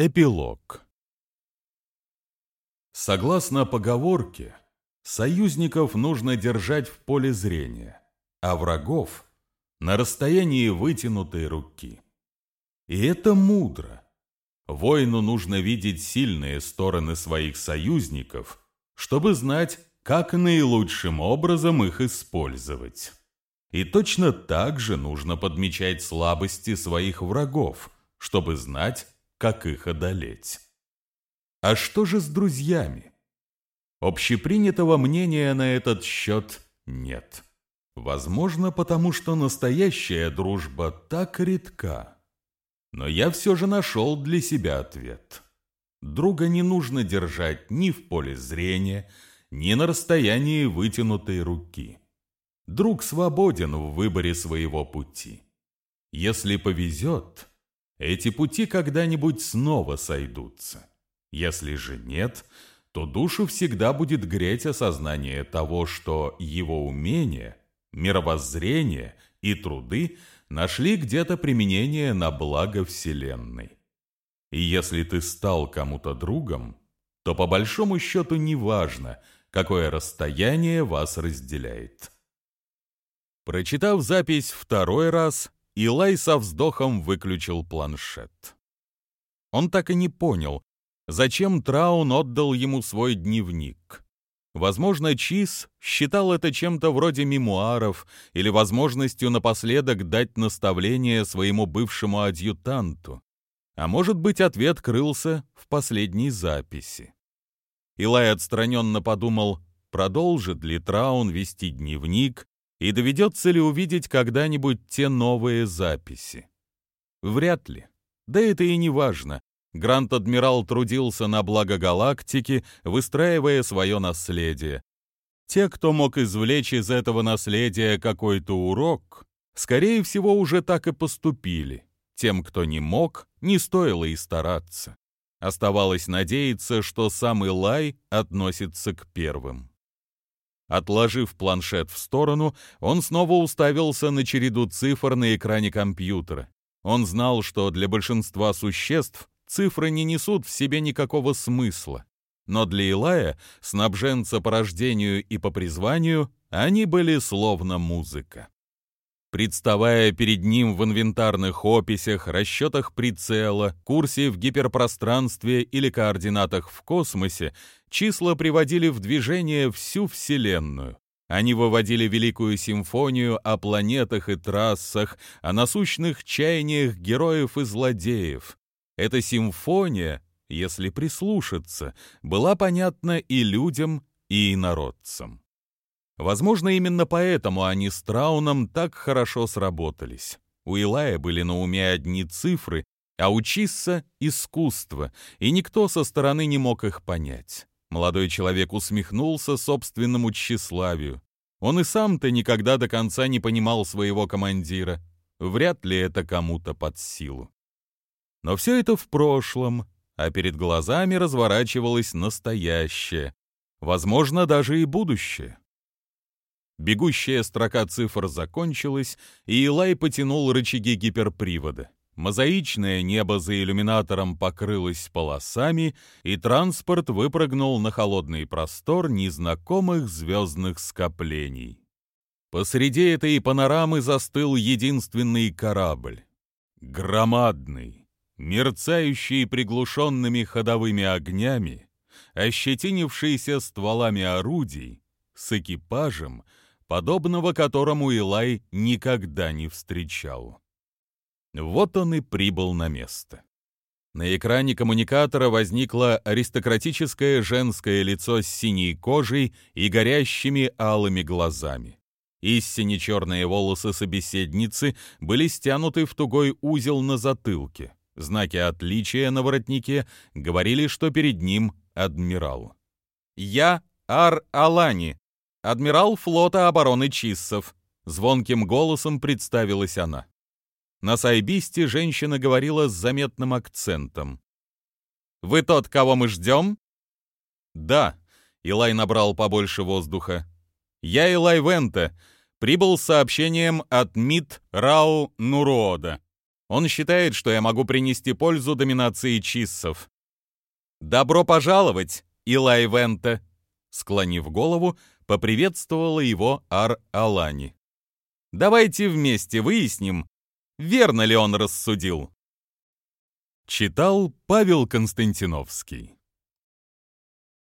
Эпилог Согласно поговорке, союзников нужно держать в поле зрения, а врагов — на расстоянии вытянутой руки. И это мудро. Воину нужно видеть сильные стороны своих союзников, чтобы знать, как наилучшим образом их использовать. И точно так же нужно подмечать слабости своих врагов, чтобы знать, как их одолеть. А что же с друзьями? Общепринятого мнения на этот счет нет. Возможно, потому что настоящая дружба так редка. Но я все же нашел для себя ответ. Друга не нужно держать ни в поле зрения, ни на расстоянии вытянутой руки. Друг свободен в выборе своего пути. Если повезет, эти пути когда-нибудь снова сойдутся. Если же нет, то душу всегда будет греть осознание того, что его умения, мировоззрение и труды нашли где-то применение на благо Вселенной. И если ты стал кому-то другом, то по большому счету не важно, какое расстояние вас разделяет. Прочитав запись второй раз, Илай со вздохом выключил планшет. Он так и не понял, зачем Траун отдал ему свой дневник. Возможно, Чиз считал это чем-то вроде мемуаров или возможностью напоследок дать наставление своему бывшему адъютанту. А может быть, ответ крылся в последней записи. Илай отстраненно подумал, продолжит ли Траун вести дневник и доведется ли увидеть когда-нибудь те новые записи. Вряд ли. Да это и не важно. Грант-адмирал трудился на благо галактики, выстраивая свое наследие. Те, кто мог извлечь из этого наследия какой-то урок, скорее всего, уже так и поступили. Тем, кто не мог, не стоило и стараться. Оставалось надеяться, что сам Илай относится к первым. Отложив планшет в сторону, он снова уставился на череду цифр на экране компьютера. Он знал, что для большинства существ цифры не несут в себе никакого смысла. Но для Илая, снабженца по рождению и по призванию, они были словно музыка. Представая перед ним в инвентарных описях, расчетах прицела, курсе в гиперпространстве или координатах в космосе, числа приводили в движение всю Вселенную. Они выводили великую симфонию о планетах и трассах, о насущных чаяниях героев и злодеев. Эта симфония, если прислушаться, была понятна и людям, и инородцам. Возможно, именно поэтому они с Трауном так хорошо сработались. У Илая были на уме одни цифры, а у Чисса — искусство, и никто со стороны не мог их понять. Молодой человек усмехнулся собственному тщеславию. Он и сам-то никогда до конца не понимал своего командира. Вряд ли это кому-то под силу. Но все это в прошлом, а перед глазами разворачивалось настоящее, возможно, даже и будущее. Бегущая строка цифр закончилась, и Илай потянул рычаги гиперпривода. Мозаичное небо за иллюминатором покрылось полосами, и транспорт выпрыгнул на холодный простор незнакомых звездных скоплений. Посреди этой панорамы застыл единственный корабль. Громадный, мерцающий приглушенными ходовыми огнями, ощетинившийся стволами орудий, с экипажем, подобного которому Илай никогда не встречал. Вот он и прибыл на место. На экране коммуникатора возникло аристократическое женское лицо с синей кожей и горящими алыми глазами. Истине черные волосы собеседницы были стянуты в тугой узел на затылке. Знаки отличия на воротнике говорили, что перед ним адмирал. «Я Ар-Алани, адмирал флота обороны Чиссов», — звонким голосом представилась она. На сайбисте женщина говорила с заметным акцентом. «Вы тот, кого мы ждем?» «Да», — Илай набрал побольше воздуха. «Я Илай Вента, прибыл с сообщением от МИД Рау Нурода. Он считает, что я могу принести пользу доминации чиссов. «Добро пожаловать, Илай Вента!» Склонив голову, поприветствовала его Ар-Алани. «Давайте вместе выясним, верно ли он рассудил». Читал Павел Константиновский